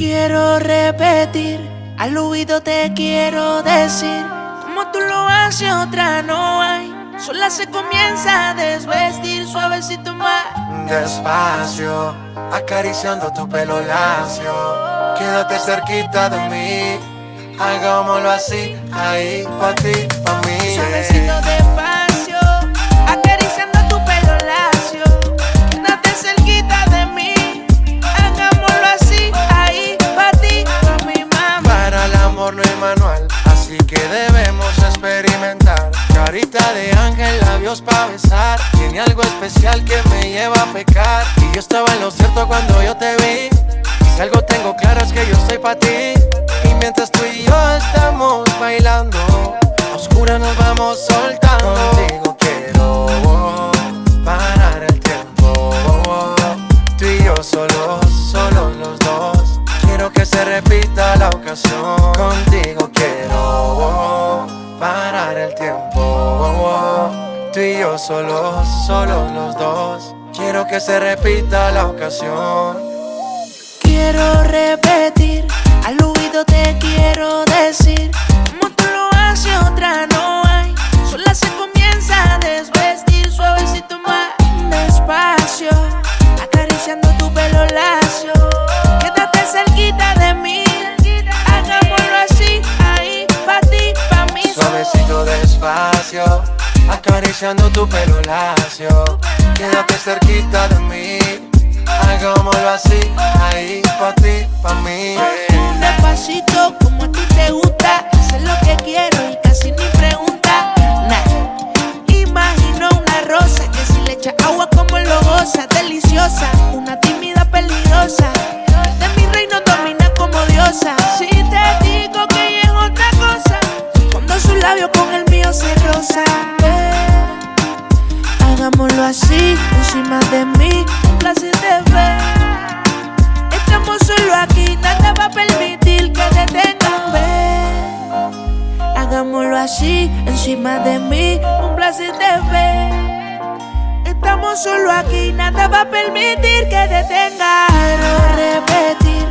Quiero repetir, al oído te quiero decir, como tú lo haces otra no hay. Sola se comienza a desvestir suavecito más. Despacio, acariciando tu pelo lacio. Quédate cerquita de mí. Hagámoslo así, ahí, pa' ti, pa' mí. Suavecito despacio, labios pa' besar. Tiene algo especial que me lleva a pecar. Y yo estaba en lo cierto cuando yo te vi. Y si algo tengo claro es que yo soy pa' ti. Y mientras tú y yo estamos bailando, a oscura nos vamos soltando. Contigo quiero parar el tiempo. Tú y yo solos, solos los dos. Quiero que se repita la ocasión. Contigo quiero Tú y yo solos, solos los dos. Quiero que se repita la ocasión. Quiero repetir, al oído te quiero decir, como tú lo haces otra no hay. Sola se comienza a desvestir suavecito más despacio, acariciando tu pelo lacio. Quédate cerquita de mí, hagámoslo así, ahí, pa' ti, pa' mí. Suavecito despacio, acariciando tu pelo lacio. Quédate cerquita de mí. Hagámoslo así, ahí, pa' ti, pa' mí. Despacito, como a ti te gusta, hacer lo que quiero y casi ni pregunta. Nah. Imagino una rosa que si le echa agua como lo goza, deliciosa, una tímida peligrosa. De mi reino domina como diosa. Si te digo que ella es otra cosa, cuando su labio con el mío se roza. Hagámoslo así, encima de mí, un placer de ver. Estamos solo aquí, nada va a permitir que detengan ver. Hagámoslo así, encima de mí, un placer de ver. Estamos solo aquí, nada va a permitir que detengan. Quiero repetir,